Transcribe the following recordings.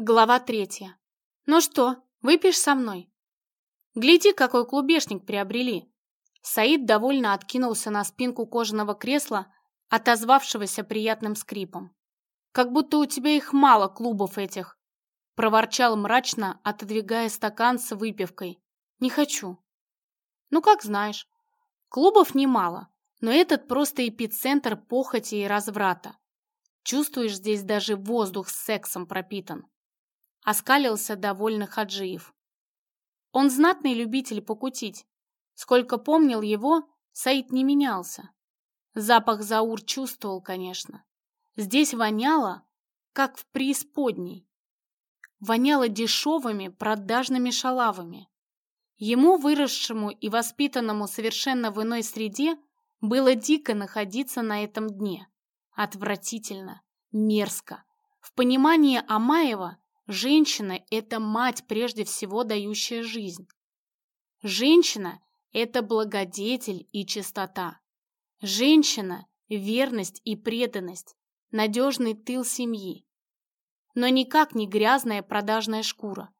Глава третья. «Ну что, выпьешь со мной?» «Гляди, какой клубешник приобрели!» Саид довольно откинулся на спинку кожаного кресла, отозвавшегося приятным скрипом. «Как будто у тебя их мало, клубов этих!» проворчал мрачно, отодвигая стакан с выпивкой. «Не хочу». «Ну, как знаешь. Клубов немало, но этот просто эпицентр похоти и разврата. Чувствуешь, здесь даже воздух с сексом пропитан. Оскалился довольно Хаджиев. Он знатный любитель покутить. Сколько помнил его, Саид не менялся. Запах Заур чувствовал, конечно. Здесь воняло, как в преисподней. Воняло дешевыми продажными шалавами. Ему, выросшему и воспитанному совершенно в иной среде, было дико находиться на этом дне. Отвратительно, мерзко. В понимании Амаева Женщина – это мать, прежде всего дающая жизнь. Женщина – это благодетель и чистота. Женщина – верность и преданность, надежный тыл семьи. Но никак не грязная продажная шкура.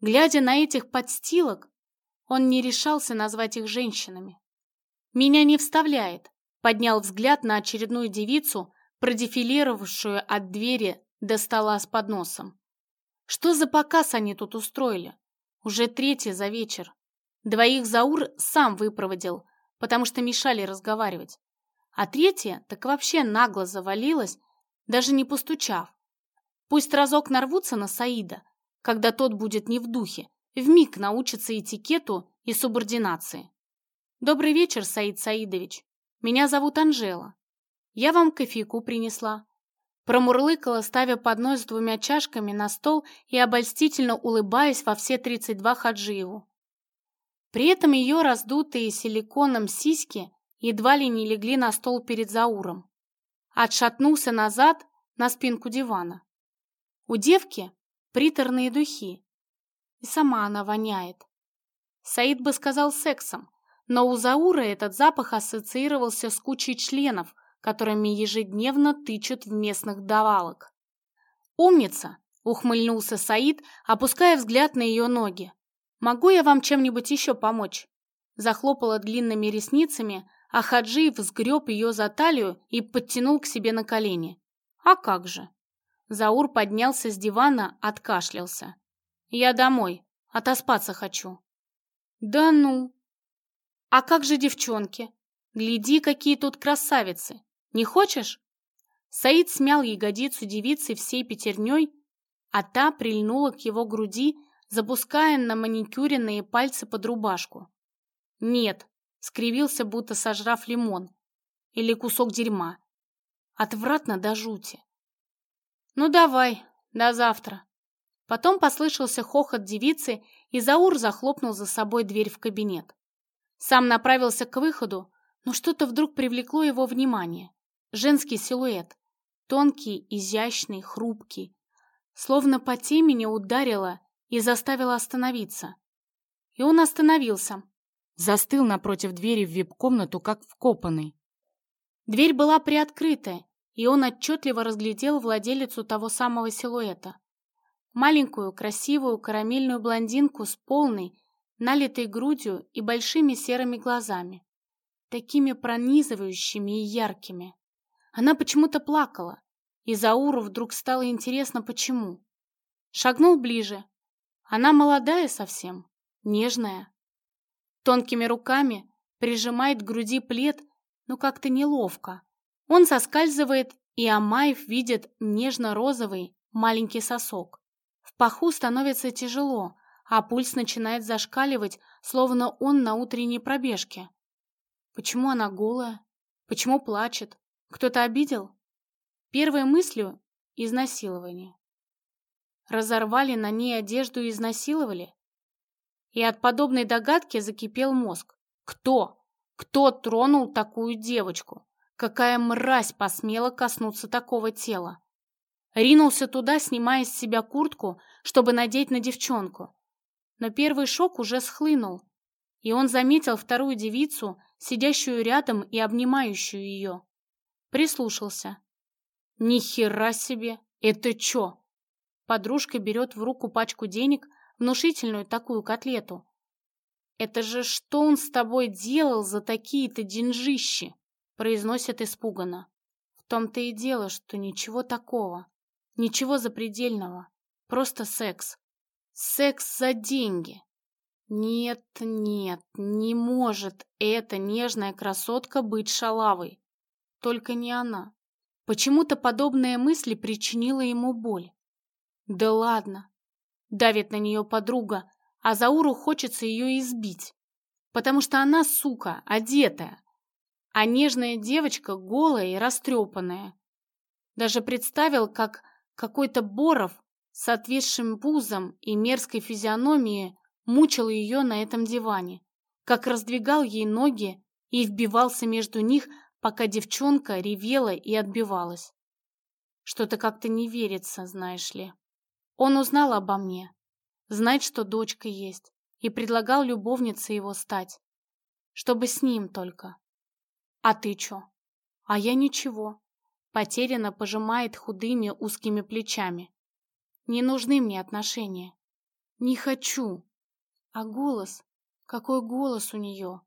Глядя на этих подстилок, он не решался назвать их женщинами. «Меня не вставляет», – поднял взгляд на очередную девицу, продефилировавшую от двери до стола с подносом. Что за показ они тут устроили? Уже третий за вечер. Двоих Заур сам выпроводил, потому что мешали разговаривать. А третья так вообще нагло завалилась, даже не постучав. Пусть разок нарвутся на Саида, когда тот будет не в духе, вмиг научится этикету и субординации. Добрый вечер, Саид Саидович. Меня зовут Анжела. Я вам кофейку принесла. Промурлыкала, ставя поднос с двумя чашками на стол и обольстительно улыбаясь во все 32 Хаджиеву. При этом ее раздутые силиконом сиськи едва ли не легли на стол перед Зауром. Отшатнулся назад на спинку дивана. У девки приторные духи. И сама она воняет. Саид бы сказал сексом, но у Заура этот запах ассоциировался с кучей членов, которыми ежедневно тычут в местных давалок. «Умница!» — ухмыльнулся Саид, опуская взгляд на ее ноги. «Могу я вам чем-нибудь еще помочь?» Захлопала длинными ресницами, а Хаджиев сгреб ее за талию и подтянул к себе на колени. «А как же?» Заур поднялся с дивана, откашлялся. «Я домой. Отоспаться хочу». «Да ну!» «А как же девчонки? Гляди, какие тут красавицы! Не хочешь?» Саид смял ягодицу девицы всей пятерней, а та прильнула к его груди, запуская на маникюренные пальцы под рубашку. «Нет», — скривился, будто сожрав лимон. Или кусок дерьма. Отвратно до жути. «Ну давай, до завтра». Потом послышался хохот девицы, и Заур захлопнул за собой дверь в кабинет. Сам направился к выходу, но что-то вдруг привлекло его внимание. Женский силуэт. Тонкий, изящный, хрупкий. Словно по темени ударило и заставило остановиться. И он остановился. Застыл напротив двери в вип-комнату, как вкопанный. Дверь была приоткрытая, и он отчетливо разглядел владелицу того самого силуэта. Маленькую, красивую, карамельную блондинку с полной, налитой грудью и большими серыми глазами, такими пронизывающими и яркими. Она почему-то плакала, и Зауру вдруг стало интересно, почему. Шагнул ближе. Она молодая совсем, нежная. Тонкими руками прижимает к груди плед, но как-то неловко. Он соскальзывает, и Амаев видит нежно-розовый маленький сосок. В паху становится тяжело, а пульс начинает зашкаливать, словно он на утренней пробежке. Почему она голая? Почему плачет? Кто-то обидел? Первой мыслью – изнасилование. Разорвали на ней одежду и изнасиловали? И от подобной догадки закипел мозг. Кто? Кто тронул такую девочку? Какая мразь посмела коснуться такого тела? Ринулся туда, снимая с себя куртку, чтобы надеть на девчонку. Но первый шок уже схлынул, и он заметил вторую девицу, сидящую рядом и обнимающую ее. Прислушался. Ни хера себе! Это чё? Подружка берет в руку пачку денег, внушительную такую котлету. «Это же что он с тобой делал за такие-то деньжищи?» произносит испуганно. В том-то и дело, что ничего такого, ничего запредельного, просто секс. Секс за деньги. Нет, нет, не может эта нежная красотка быть шалавой. Только не она. Почему-то подобная мысль причинила ему боль. Да ладно. Давит на нее подруга, а Зауру хочется ее избить. Потому что она, сука, одетая. А нежная девочка голая и растрепанная. Даже представил, как какой-то Боров с отвисшим пузом и мерзкой физиономией мучил ее на этом диване, как раздвигал ей ноги и вбивался между них, пока девчонка ревела и отбивалась. Что-то как-то не верится, знаешь ли. Он узнал обо мне, знает, что дочка есть, и предлагал любовнице его стать. Чтобы с ним только. А ты чё? А я ничего. Потерянно пожимает худыми узкими плечами. Не нужны мне отношения. Не хочу. А голос? Какой голос у нее?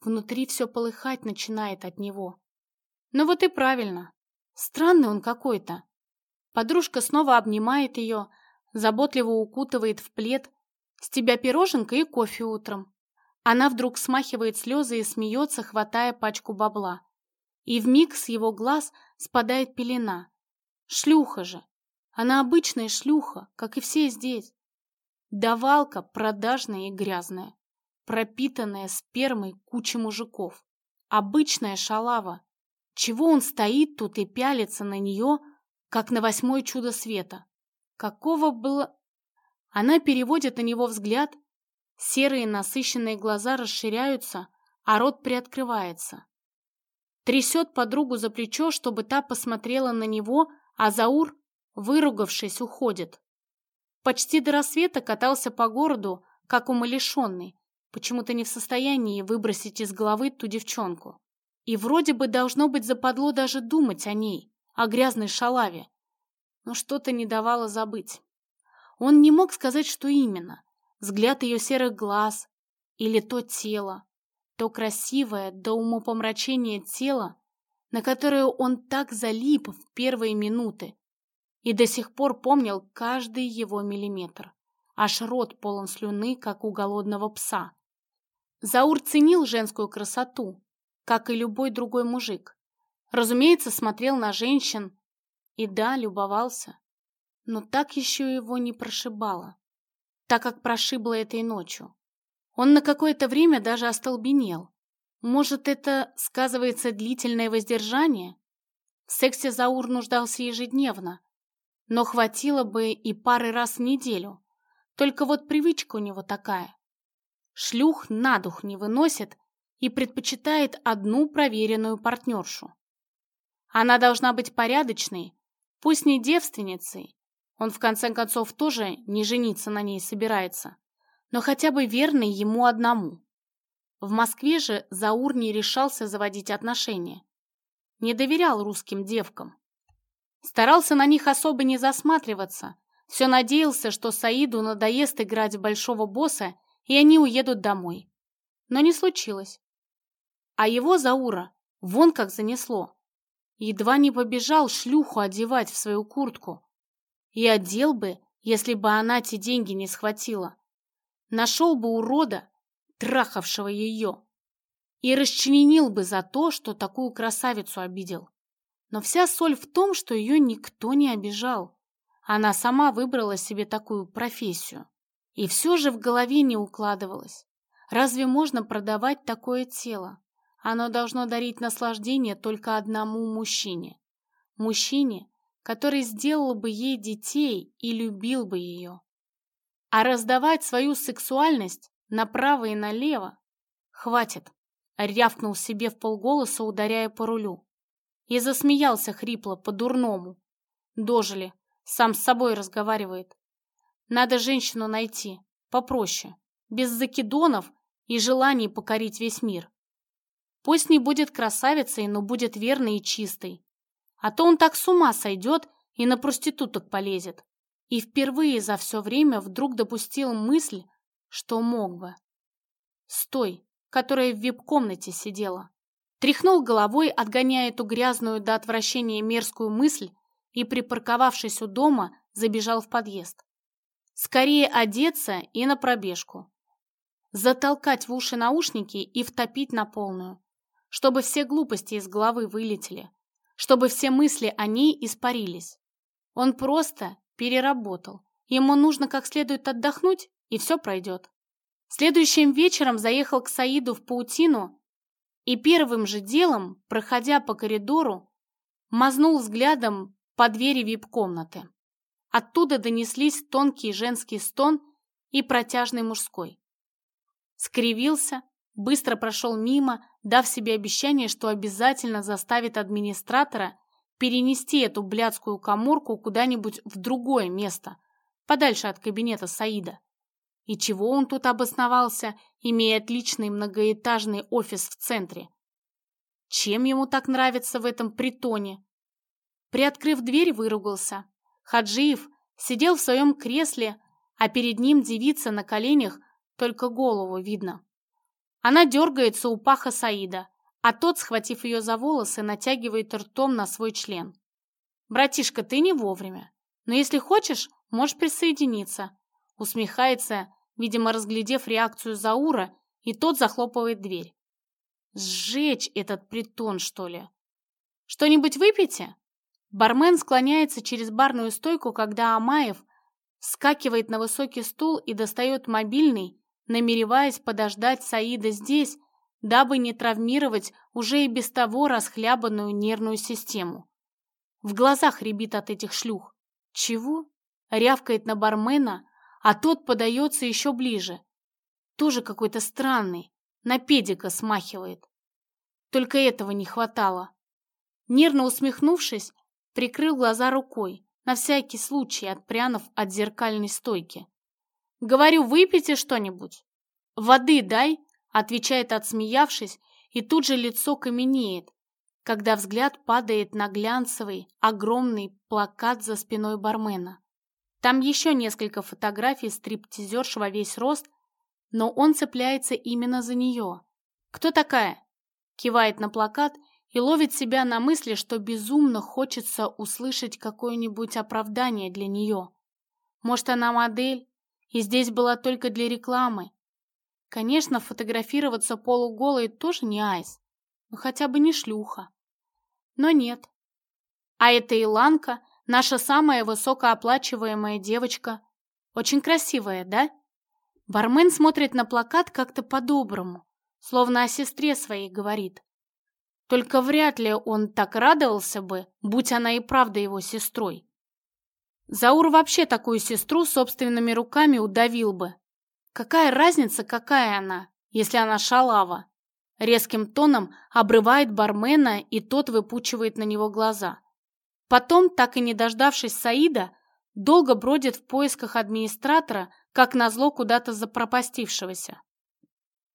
Внутри все полыхать начинает от него. Ну вот и правильно. Странный он какой-то. Подружка снова обнимает ее, заботливо укутывает в плед. С тебя пироженка и кофе утром. Она вдруг смахивает слезы и смеется, хватая пачку бабла. И вмиг с его глаз спадает пелена. Шлюха же. Она обычная шлюха, как и все здесь. Давалка продажная и грязная, пропитанная спермой кучи мужиков. Обычная шалава. Чего он стоит тут и пялится на нее, как на восьмое чудо света? Какого было... Она переводит на него взгляд, серые насыщенные глаза расширяются, а рот приоткрывается. Трясет подругу за плечо, чтобы та посмотрела на него, а Заур, выругавшись, уходит. Почти до рассвета катался по городу, как умалишенный, почему-то не в состоянии выбросить из головы ту девчонку. И вроде бы должно быть западло даже думать о ней, о грязной шалаве. Но что-то не давало забыть. Он не мог сказать, что именно. Взгляд ее серых глаз или то тело, то красивое до умопомрачения тело, на которое он так залип в первые минуты, и до сих пор помнил каждый его миллиметр. Аж рот полон слюны, как у голодного пса. Заур ценил женскую красоту, как и любой другой мужик. Разумеется, смотрел на женщин и, да, любовался. Но так еще его не прошибало, так как прошибло этой ночью. Он на какое-то время даже остолбенел. Может, это сказывается длительное воздержание? В сексе Заур нуждался ежедневно, но хватило бы и пары раз в неделю. Только вот привычка у него такая. Шлюх на дух не выносит и предпочитает одну проверенную партнершу. Она должна быть порядочной, пусть не девственницей, он в конце концов тоже не жениться на ней собирается, но хотя бы верной ему одному. В Москве же Заур не решался заводить отношения. Не доверял русским девкам. Старался на них особо не засматриваться. Все надеялся, что Саиду надоест играть в большого босса, и они уедут домой. Но не случилось. А его Заура вон как занесло. Едва не побежал шлюху одевать в свою куртку. И одел бы, если бы она те деньги не схватила. Нашел бы урода, трахавшего ее. И расчленил бы за то, что такую красавицу обидел. Но вся соль в том, что ее никто не обижал. Она сама выбрала себе такую профессию. И все же в голове не укладывалось. Разве можно продавать такое тело? Оно должно дарить наслаждение только одному мужчине. Мужчине, который сделал бы ей детей и любил бы ее. А раздавать свою сексуальность направо и налево хватит, рявкнул себе в полголоса, ударяя по рулю. И засмеялся хрипло, по-дурному. Дожили, сам с собой разговаривает. Надо женщину найти, попроще, без закидонов и желаний покорить весь мир. Пусть не будет красавицей, но будет верной и чистой. А то он так с ума сойдет и на проституток полезет. и впервые за все время вдруг допустил мысль, что мог бы. Стой, которая в вип-комнате сидела. Тряхнул головой, отгоняя эту грязную до отвращения мерзкую мысль, и, припарковавшись у дома, забежал в подъезд. Скорее одеться и на пробежку. Затолкать в уши наушники и втопить на полную. Чтобы все глупости из головы вылетели. Чтобы все мысли о ней испарились. Он просто переработал. Ему нужно как следует отдохнуть, и все пройдет. Следующим вечером заехал к Саиду в паутину и первым же делом, проходя по коридору, мазнул взглядом по двери вип-комнаты. Оттуда донеслись тонкий женский стон и протяжный мужской. Скривился, быстро прошел мимо, дав себе обещание, что обязательно заставит администратора перенести эту блядскую коморку куда-нибудь в другое место, подальше от кабинета Саида. И чего он тут обосновался, имея отличный многоэтажный офис в центре? Чем ему так нравится в этом притоне? Приоткрыв дверь, выругался. Хаджиев сидел в своем кресле, а перед ним девица на коленях, только голову видно. Она дергается у паха Саида, а тот, схватив ее за волосы, натягивает ртом на свой член. «Братишка, ты не вовремя. Но если хочешь, можешь присоединиться», усмехается видимо, разглядев реакцию Заура, и тот захлопывает дверь. Сжечь этот притон, что ли? Что-нибудь выпейте? Бармен склоняется через барную стойку, когда Амаев скакивает на высокий стул и достает мобильный, намереваясь подождать Саида здесь, дабы не травмировать уже и без того расхлябанную нервную систему. В глазах рябит от этих шлюх. Чего? Рявкает на бармена, а тот подается еще ближе. Тоже какой-то странный, на педика смахивает. Только этого не хватало. Нервно усмехнувшись, прикрыл глаза рукой, на всякий случай отпрянув от зеркальной стойки. «Говорю, выпейте что-нибудь». «Воды дай», — отвечает отсмеявшись, и тут же лицо каменеет, когда взгляд падает на глянцевый, огромный плакат за спиной бармена. Там еще несколько фотографий стриптизерш во весь рост, но он цепляется именно за нее. «Кто такая?» Кивает на плакат и ловит себя на мысли, что безумно хочется услышать какое-нибудь оправдание для нее. Может, она модель, и здесь была только для рекламы. Конечно, фотографироваться полуголой тоже не айс, но хотя бы не шлюха. Но нет. А эта Иланка Наша самая высокооплачиваемая девочка. Очень красивая, да? Бармен смотрит на плакат как-то по-доброму, словно о сестре своей говорит. Только вряд ли он так радовался бы, будь она и правда его сестрой. Заур вообще такую сестру собственными руками удавил бы. Какая разница, какая она, если она шалава? Резким тоном обрывает бармена, и тот выпучивает на него глаза. Потом, так и не дождавшись Саида, долго бродит в поисках администратора, как назло куда-то запропастившегося.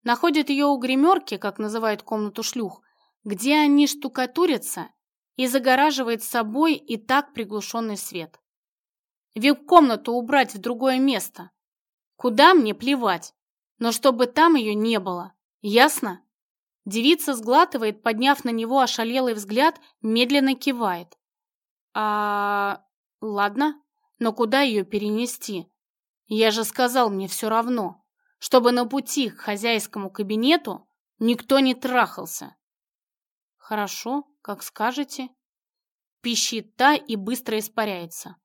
Находит ее у гримерки, как называют комнату шлюх, где они штукатурятся, и загораживает собой и так приглушенный свет. Вип-комнату убрать в другое место. Куда мне плевать, но чтобы там ее не было, ясно? Девица сглатывает, подняв на него ошалелый взгляд, медленно кивает. А... Ладно, но куда ее перенести? Я же сказал, мне все равно, чтобы на пути к хозяйскому кабинету никто не трахался. Хорошо, как скажете. Пищит та и быстро испаряется.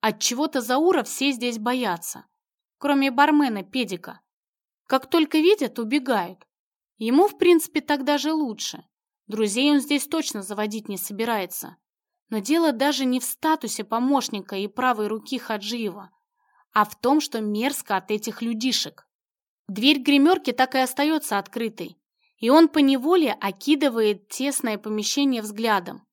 От чего-то Заура все здесь боятся, кроме бармена Педика. Как только видят, убегают. Ему, в принципе, тогда же лучше. Друзей он здесь точно заводить не собирается. Но дело даже не в статусе помощника и правой руки Хаджиева, а в том, что мерзко от этих людишек. Дверь гримерки так и остается открытой, и он поневоле окидывает тесное помещение взглядом.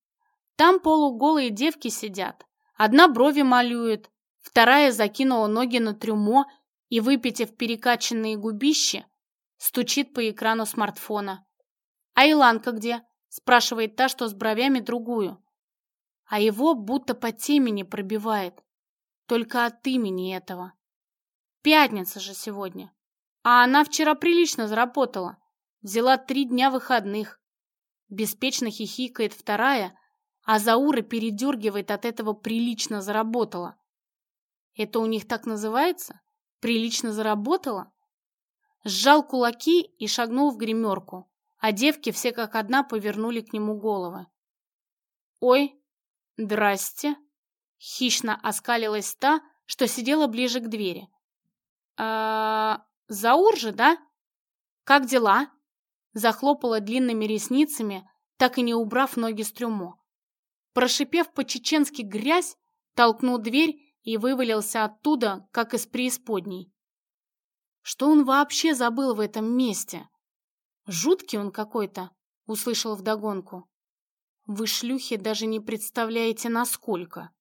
Там полуголые девки сидят. Одна брови малюет, вторая закинула ноги на трюмо и, выпитив перекачанные губищи, стучит по экрану смартфона. «А Иланка где?» – спрашивает та, что с бровями другую а его будто по темени пробивает. только от имени этого. Пятница же сегодня. А она вчера прилично заработала. Взяла три дня выходных. Беспечно хихикает вторая, а Заура передергивает от этого «прилично заработала». Это у них так называется? Прилично заработала? Сжал кулаки и шагнул в гримерку, а девки все как одна повернули к нему головы. «Ой, здрасте!» Хищно оскалилась та, что сидела ближе к двери. «А, Заур же, да? Как дела?» Захлопала длинными ресницами, так и не убрав ноги с трюмо. Прошипев по-чеченски грязь, толкнул дверь и вывалился оттуда, как из преисподней. Что он вообще забыл в этом месте? Жуткий он какой-то, услышал вдогонку. Вы, шлюхи, даже не представляете, насколько.